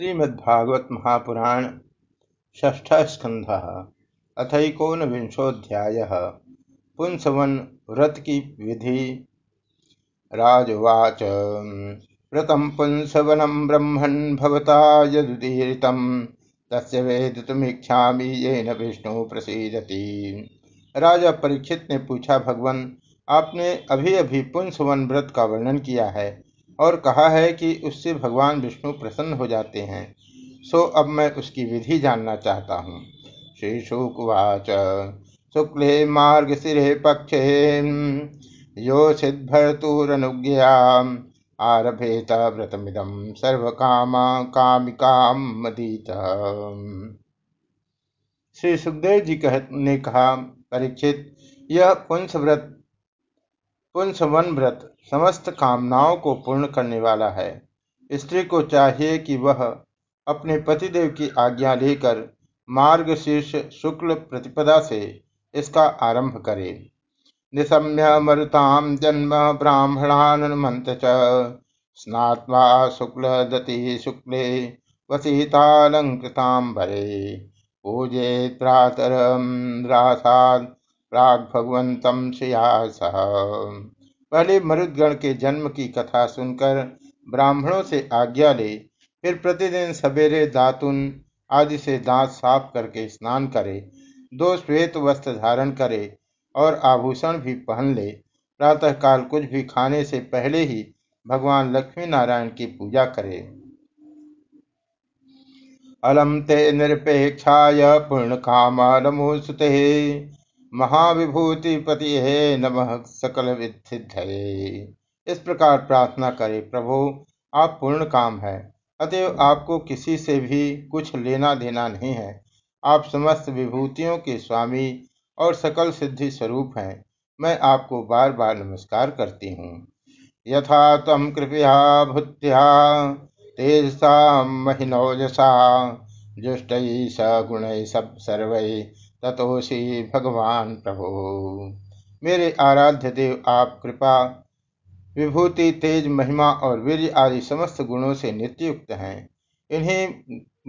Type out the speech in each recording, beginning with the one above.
श्रीमद्भागवत महापुराण षष्ठ स्कंध अथकोनविंशोध्याय पुंसवन व्रत की विधि राजवाच व्रतम पुंसवनम ब्रह्मण भवता यदुदीरितम तस्य वेदितुमीक्षामि येन विष्णु प्रसीदति। राजा परीक्षित ने पूछा, भगवान, आपने अभी अभी पुंसवन व्रत का वर्णन किया है? और कहा है कि उससे भगवान विष्णु प्रसन्न हो जाते हैं। सो अब मैं उसकी विधि जानना चाहता हूँ। श्री शुकवाच। शुक्ले मार्ग सिरे पक्षे। यो सिद्धर्तुरनुज्ञया आरभेत व्रतमिदम सर्व काम कामिकाम मदीत। श्री सुखदेव जी कह, ने कहा परीक्षित यह पुंस व्रत पुंसवन व्रत समस्त कामनाओं को पूर्ण करने वाला है। स्त्री को चाहिए कि वह अपने पतिदेव की आज्ञा लेकर मार्ग शीर्ष शुक्ल प्रतिपदा से इसका आरंभ करे। निशम्य मरुताम जन्म ब्राह्मणान मंत्र स्नात्वा शुक्ल दति शुक्ले वसीतालंकृताम भरे। पूजे प्रातरम प्राग भगवंतम श्रिया पहले मरुदगण के जन्म की कथा सुनकर ब्राह्मणों से आज्ञा ले, फिर प्रतिदिन सवेरे दातुन आदि से दांत साफ़ करके स्नान करे, दो श्वेत वस्त्र धारण करे और आभूषण भी पहन ले। प्रातःकाल कुछ भी खाने से पहले ही भगवान लक्ष्मी नारायण की पूजा करे। अलम ते निरपेक्षाय पूर्ण काम नमोस्तुते महाविभूतिपति हे नमः सकल विद्धिधये इस प्रकार प्रार्थना करे, प्रभु, आप पूर्ण काम है, अतएव आपको किसी से भी कुछ लेना देना नहीं है। आप समस्त विभूतियों के स्वामी और सकल सिद्धि स्वरूप हैं। मैं आपको बार बार नमस्कार करती हूँ। यथा तम कृपया भूत्या, तेजसा महिनौजसा, जुष्ट सगुण सब, सर्व ततोषी भगवान प्रभु। मेरे आराध्य देव, आप कृपा, विभूति, तेज, महिमा और वीर आदि समस्त गुणों से नित्य युक्त हैं। इन्हीं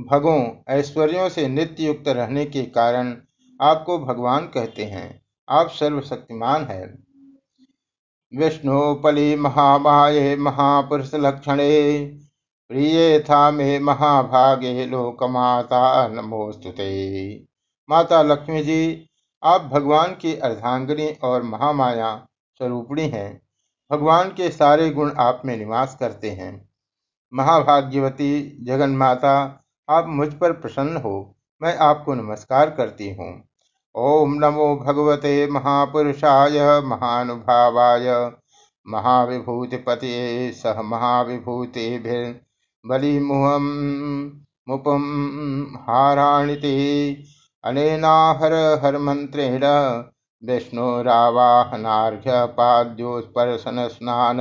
भगों, ऐश्वर्यों से नित्य युक्त रहने के कारण आपको भगवान कहते हैं। आप सर्वशक्तिमान है। विष्णुपली महामाये महापुरुष लक्षणे प्रिय था मे महाभागे, लोकमाता नमोस्तुते माता लक्ष्मी जी, आप भगवान की अर्धांगिनी और महामाया स्वरूपणी हैं। भगवान के सारे गुण आप में निवास करते हैं। महाभाग्यवती जगन माता आप मुझ पर प्रसन्न हो, मैं आपको नमस्कार करती हूँ। ओम नमो भगवते महापुरुषाय, महानुभावाय, महाविभूतिपति सह महाविभूति बलिमुहम मुपम हाराणिति अनेनाहर स्नान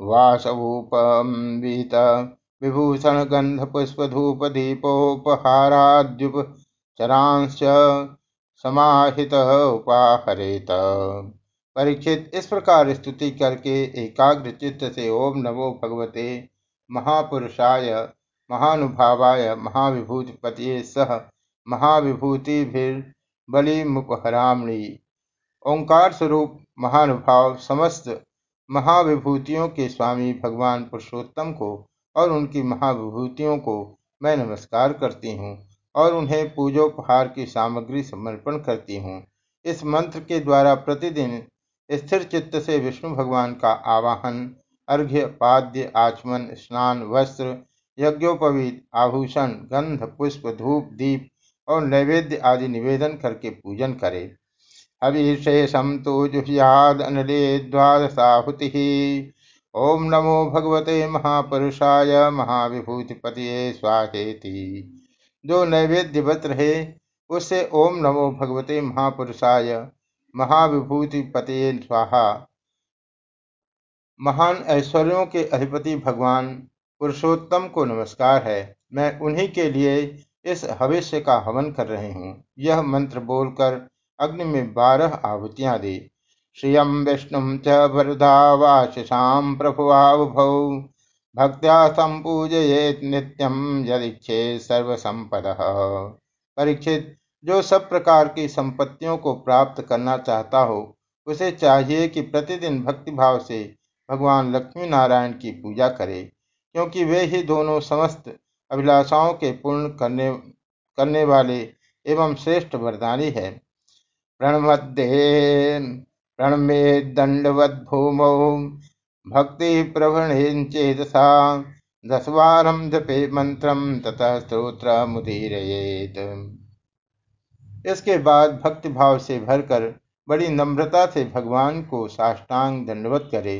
वासवूपवीत विभूषण गंध पुष्प धूप दीपोपहाराद्युपचरांश समाहित उपाहरेत। परीक्षित, इस प्रकार स्तुति करके एकाग्र चित्त से ओम नमो भगवते महापुरुषाय, महानुभावाय महाविभूतिपति सह महाविभूति बलि मुपहरामणि ओंकार स्वरूप महानुभाव समस्त महाविभूतियों के स्वामी भगवान पुरुषोत्तम को और उनकी महाविभूतियों को मैं नमस्कार करती हूँ और उन्हें पूजोपहार की सामग्री समर्पण करती हूँ। इस मंत्र के द्वारा प्रतिदिन स्थिर चित्त से विष्णु भगवान का आवाहन, अर्घ्य, पाद्य, आचमन, स्नान, वस्त्र, यज्ञोपवीत, आभूषण, गंध, पुष्प, धूप, दीप और नैवेद्य आदि निवेदन करके पूजन करे। अभिशेषम तो जुह्याद अनले द्वादशाहुति। ओम नमो भगवते महापुरुषाय महाविभूतिपति स्वाहेति। जो नैवेद्य व्रत रहे उससे ओम नमो भगवते महापुरुषाय महाविभूतिपति स्वाहा। महान ऐश्वर्यों के अधिपति भगवान पुरुषोत्तम को नमस्कार है। मैं उन्हीं के लिए इस भविष्य का हवन कर रहे हूँ। यह मंत्र बोलकर अग्नि में बारह आहुतियाँ दे। श्रियम विष्णु च वरदावाशाम प्रभुआभौ भक्त्या संपूजयेत नित्यम यदिच्छे सर्वसंपद परीक्षित, जो सब प्रकार की संपत्तियों को प्राप्त करना चाहता हो, उसे चाहिए कि प्रतिदिन भक्तिभाव से भगवान लक्ष्मी नारायण की पूजा करे, क्योंकि वे ही दोनों समस्त अभिलाषाओं के पूर्ण करने करने वाले एवं श्रेष्ठ वरदानी है। प्रणमदे प्रणमे दंडवत भूमौ भक्ति प्रवण चेतसा दसवारम जपे मंत्रम तथा स्त्रोत्र मुदीरेत इसके बाद भक्ति भाव से भरकर बड़ी नम्रता से भगवान को साष्टांग दंडवत करे।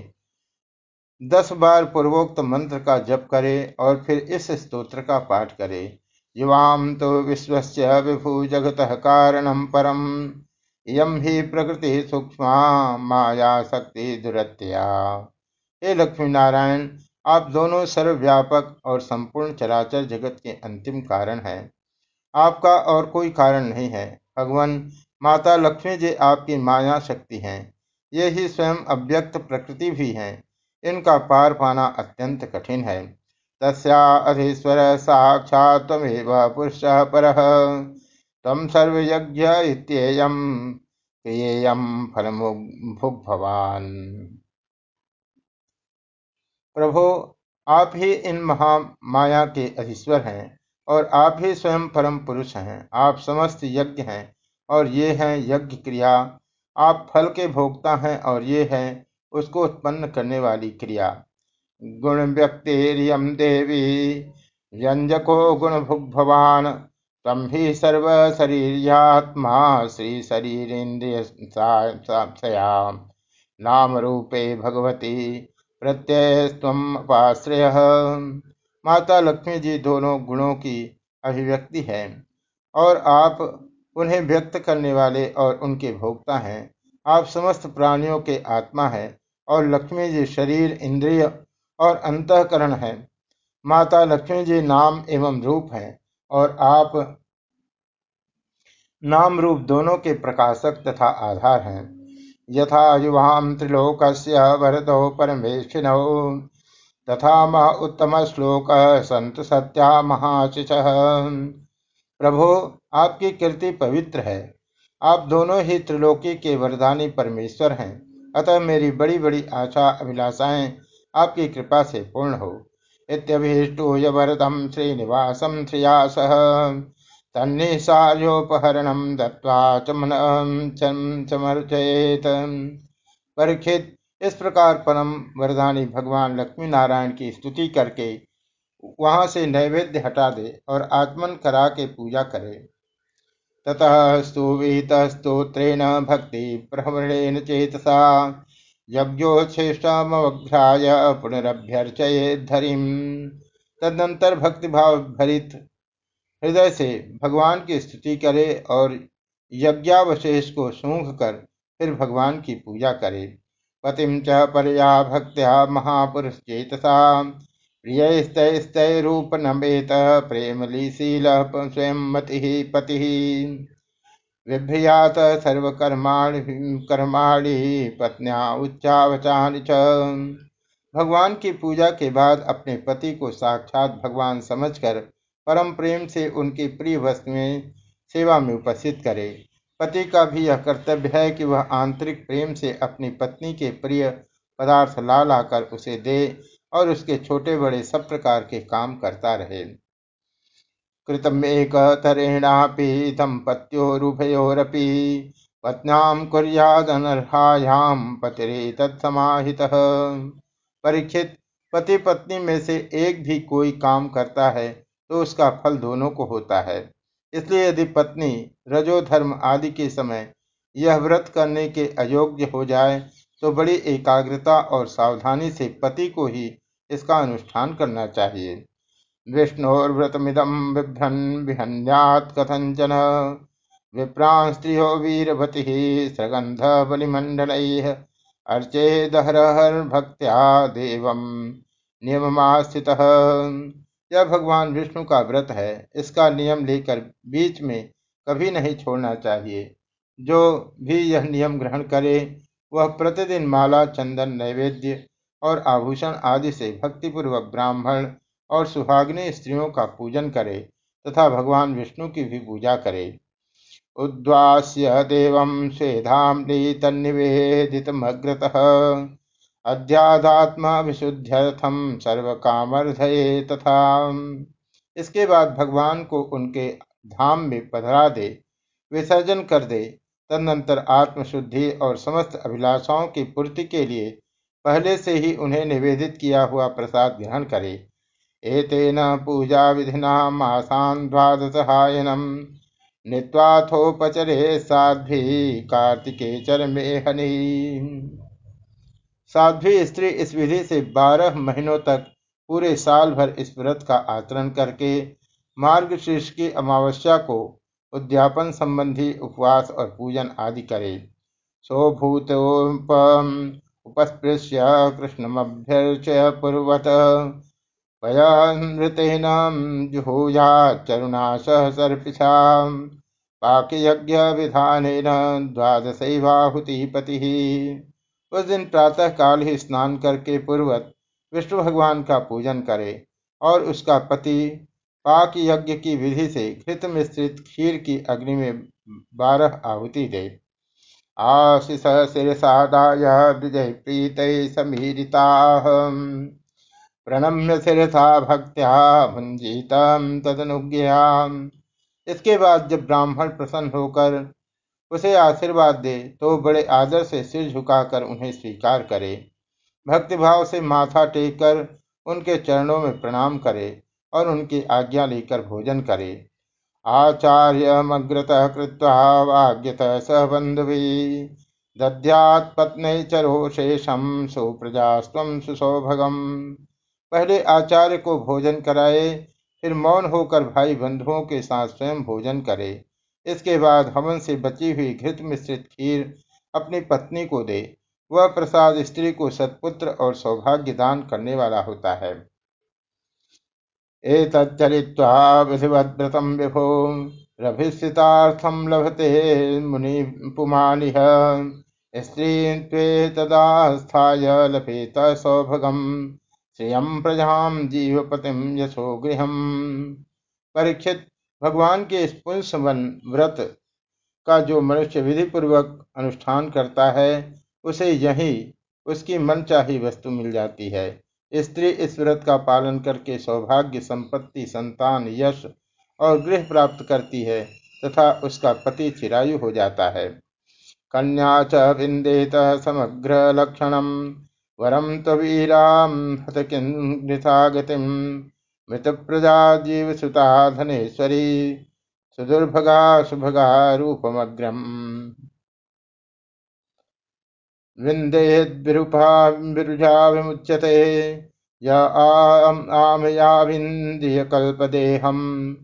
दस बार पूर्वोक्त मंत्र का जप करे और फिर इस स्तोत्र का पाठ करे। युवाम तो विश्व विभु जगत कारण परम। यम ही प्रकृति सूक्ष्म, माया शक्ति दुरत्या। हे लक्ष्मी नारायण आप दोनों सर्वव्यापक और संपूर्ण चराचर जगत के अंतिम कारण हैं। आपका और कोई कारण नहीं है। भगवान, माता लक्ष्मी जी आपकी माया शक्ति हैं। ये ही स्वयं अव्यक्त प्रकृति भी हैं। इनका पार पाना अत्यंत कठिन है। तस्धीश्वर साक्षात तमेव पुरुष पर। तम सर्वयज्ञ इत्येयम क्रियेयम भगवान प्रभो, आप ही इन महामाया के अधीश्वर हैं और आप ही स्वयं परम पुरुष हैं। आप समस्त यज्ञ हैं और ये हैं यज्ञ क्रिया। आप फल के भोगता हैं और ये हैं उसको उत्पन्न करने वाली क्रिया। गुण व्यक्तिरियम देवी व्यंजको गुण भुग्भवान तम ही सर्व शरीरियात्मा श्री शरीर इंद्रिय नाम रूपे भगवती प्रत्यय उपाश्रय। माता लक्ष्मी जी दोनों गुणों की अभिव्यक्ति है और आप उन्हें व्यक्त करने वाले और उनके भोक्ता हैं। आप समस्त प्राणियों के आत्मा है। और लक्ष्मी जी शरीर, इंद्रिय और अंतकरण है। माता लक्ष्मी जी नाम एवं रूप है और आप नाम रूप दोनों के प्रकाशक तथा आधार हैं। यथा युवाम त्रिलोक वरदो परमेशिन। तथा मह उत्तम श्लोक संत सत्या महाशिष। प्रभो, आपकी कीर्ति पवित्र है। आप दोनों ही त्रिलोकी के वरदानी परमेश्वर हैं। अतः मेरी बड़ी बड़ी आशा अभिलाषाएँ आपकी कृपा से पूर्ण हो। इत्यभीष्टूय वरदम श्रीनिवासम श्रिया सह तन्निसार्योपहरणम दत्वा चमर्चेत परीक्षित इस प्रकार परम वरदानी भगवान लक्ष्मी नारायण की स्तुति करके वहाँ से नैवेद्य हटा दे और आत्मन करा के पूजा करे। ततः स्तुवितस्तोत्रेण भक्ति प्रहरणेन चेतसा। यज्ञोच्छेष्टमवघ्राय पुनरभ्यर्चयेद्धरिम तदनंतर भक्तिभाव भरित हृदय से भगवान की स्तुति करे और यज्ञावशेष को सूंघ कर फिर भगवान की पूजा करे। पतिम च परया भक्त्या महापुरुष चेतसा। प्रियस्तैस्तैरूपनमेत प्रेमलीशील स्वयं मति पति। विभ्रियात सर्वकर्माणि कर्माणि पत्न्या उच्चावचानि च। भगवान की पूजा के बाद अपने पति को साक्षात भगवान समझकर परम प्रेम से उनकी प्रिय वस्तुएँ सेवा में उपस्थित करे। पति का भी यह कर्तव्य है कि वह आंतरिक प्रेम से अपनी पत्नी के प्रिय पदार्थ ला लाकर उसे दे और उसके छोटे बड़े सब प्रकार के काम करता रहे। कृतमेकतरेणापि दम्पत्योरुभयोरपि पत्न्यां कुर्यादनर्हायां पतिरेतत्समाहितः परीक्षित पति पत्नी में से एक भी कोई काम करता है तो उसका फल दोनों को होता है। इसलिए यदि पत्नी रजोधर्म आदि के समय यह व्रत करने के अयोग्य हो जाए तो बड़ी एकाग्रता और सावधानी से पति को ही इसका अनुष्ठान करना चाहिए। विष्णोर्व्रतमिदं बिभ्रन् विहन्यात् विप्रां स्त्रियो वीरवतिः सगन्धबलिमण्डलैः अर्चेदहरहर्भक्त्या देवं नियममास्थितः यह भगवान विष्णु का व्रत है, इसका नियम लेकर बीच में कभी नहीं छोड़ना चाहिए। जो भी यह नियम ग्रहण करे वह प्रतिदिन माला, चंदन, नैवेद्य और आभूषण आदि से भक्तिपूर्वक ब्राह्मण और सुहाग्नि स्त्रियों का पूजन करे तथा भगवान विष्णु की भी पूजा करे। उद्वास्य देवं अध्यात्मा विशुद्ध्यर्थम सर्व कामर्धये तथा। इसके बाद भगवान को उनके धाम में पधरा दे, विसर्जन कर दे तदनंतर आत्मशुद्धि और समस्त अभिलाषाओं की पूर्ति के लिए पहले से ही उन्हें निवेदित किया हुआ प्रसाद ग्रहण करे। एतेन पूजा विधिना मासान द्वादशहायनम। नित्वाथोपचरे साध्वी कार्तिके चरमे हनि। साध्वी स्त्री इस विधि से बारह महीनों तक पूरे साल भर इस व्रत का आचरण करके मार्ग शीर्ष की अमावस्या को उद्यापन संबंधी उपवास और पूजन आदि करे। सोभूत उपस्पृश्य कृष्णमभ्यर्च्य पूर्वत वयानृतेन जुहूया चरुणा सह सर्पिषा। पाकयज्ञ विधान द्वादशैवाहुतिपति। उस दिन प्रातः काल ही स्नान करके पूर्वत विष्णु भगवान का पूजन करे और उसका पति पाक यज्ञ की विधि से घृत मिश्रित खीर की अग्नि में बारह आहुति दे। आशिष शिरसादाय विजय प्रीत समीरिता। प्रणम्य शिरसा भक्त्या भुंजीतम तदनुज्ञया इसके बाद जब ब्राह्मण प्रसन्न होकर उसे आशीर्वाद दे तो बड़े आदर से सिर झुकाकर उन्हें स्वीकार करे। भक्तिभाव से माथा टेक कर उनके चरणों में प्रणाम करे। और उनकी आज्ञा लेकर भोजन करे। आचार्य मग्रतः वाग्यत स बंधुवी दद्यात् पत्नी चरोशेषम सुप्रजास्व सुसौभगम। पहले आचार्य को भोजन कराए, फिर मौन होकर भाई बंधुओं के साथ स्वयं भोजन करे। इसके बाद हवन से बची हुई घृत मिश्रित खीर अपनी पत्नी को दे। वह प्रसाद स्त्री को सत्पुत्र और सौभाग्य दान करने वाला होता है। एतच्चरित्वा विभो। रभिस्थितार्थं लभते मुनि पुमानिह। स्त्री तदास्थाय लभेत सौभगम। श्रियम प्रजाम जीवपतिम यशो गृह परीक्षित, भगवान के इस पुंसवन व्रत का जो मनुष्य विधि पूर्वक अनुष्ठान करता है, उसे यही उसकी मनचाही वस्तु मिल जाती है। स्त्री इस व्रत का पालन करके सौभाग्य, संपत्ति, संतान, यश और गृह प्राप्त करती है तथा उसका पति चिरायु हो जाता है। कन्या च विंदेत समग्र लक्षणम। वरम तवीराम मृत प्रजा जीव सुता धनेश्वरी। सुदुर्भगा सुभगा रूपमग्रम विन्देद्विरूपा विरुजा विमुच्यते या आमयाविन्द्रियकल्पदेहम्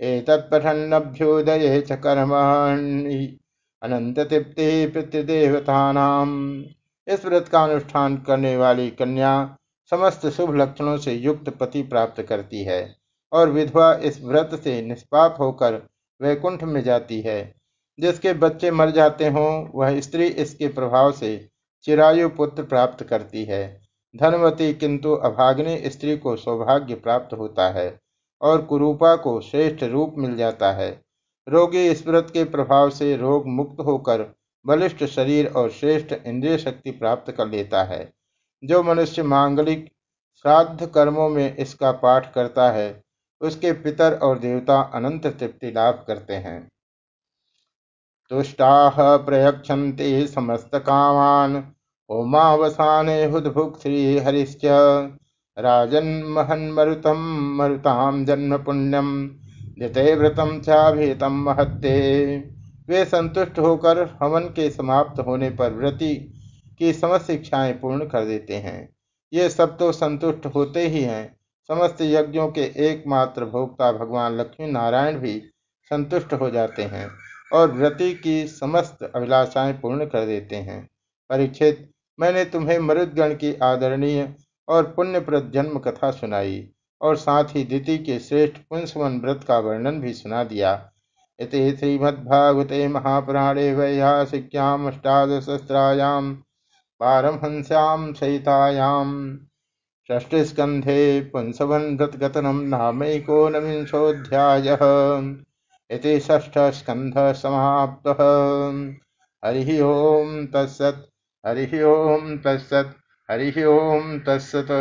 एतत्पठन्नभ्युदये च कर्मणि। अनन्ततृप्ति पितृदेवतानाम्। इस व्रत का अनुष्ठान करने वाली कन्या समस्त शुभ लक्षणों से युक्त पति प्राप्त करती है और विधवा इस व्रत से निष्पाप होकर वैकुंठ में जाती है। जिसके बच्चे मर जाते हों, वह स्त्री इसके प्रभाव से चिरायु पुत्र प्राप्त करती है। धनवती किंतु अभाग्नि स्त्री को सौभाग्य प्राप्त होता है और कुरूपा को श्रेष्ठ रूप मिल जाता है। रोगी इस व्रत के प्रभाव से रोग मुक्त होकर बलिष्ठ शरीर और श्रेष्ठ इंद्रिय शक्ति प्राप्त कर लेता है। जो मनुष्य मांगलिक श्राद्ध कर्मों में इसका पाठ करता है, उसके पितर और देवता अनंत तृप्ति लाभ करते हैं। तुष्टा प्रयक्षति समस्त कामान होमावसाने हुदभुक श्री हरिश्च राजन महन मरुतम मरुताम जन्म पुण्यम दिते व्रतम चाभितम महत्ते। वे संतुष्ट होकर हवन के समाप्त होने पर व्रति की समस्त इच्छाएँ पूर्ण कर देते हैं। ये सब तो संतुष्ट होते ही हैं। समस्त यज्ञों के एकमात्र भोक्ता भगवान लक्ष्मी नारायण भी संतुष्ट हो जाते हैं। और व्रति की समस्त अभिलाषाएँ पूर्ण कर देते हैं। परीक्षित, मैंने तुम्हें मरुदगण की आदरणीय और पुण्यप्रद जन्म कथा सुनाई और साथ ही दिति के श्रेष्ठ पुंसवन व्रत का वर्णन भी सुना दिया। इति श्रीमद्भागवते महापुराणे वैयासिक्यामष्टादशस्त्रायां पारमहंस्यां सहितायां षष्ठस्कन्धे पुंसवन्गतगतनं नामैकोनविंशोऽध्यायः। इति षष्ठ स्कंध समाप्त हरि ओं तत्सत हरि ओं तत्सत हरि ओं तत्सत्।